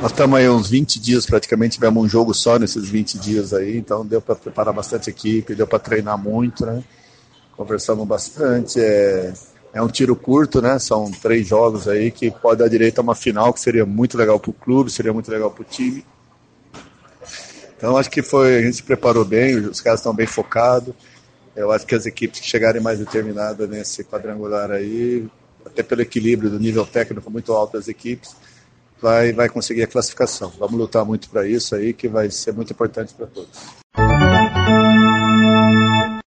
Nós estamos aí uns 20 dias, praticamente tivemos um jogo só nesses 20 dias aí, então deu para preparar bastante equipe, deu para treinar muito, né? Conversamos bastante, é, é um tiro curto, né? São três jogos aí que pode dar direito a uma final, que seria muito legal para o clube, seria muito legal para o time. Então acho que foi, a gente se preparou bem, os caras estão bem focados. Eu acho que as equipes que chegarem mais determinadas nesse quadrangular aí, até pelo equilíbrio do nível técnico muito alto das equipes, vai, vai conseguir a classificação. Vamos lutar muito para isso aí, que vai ser muito importante para todos.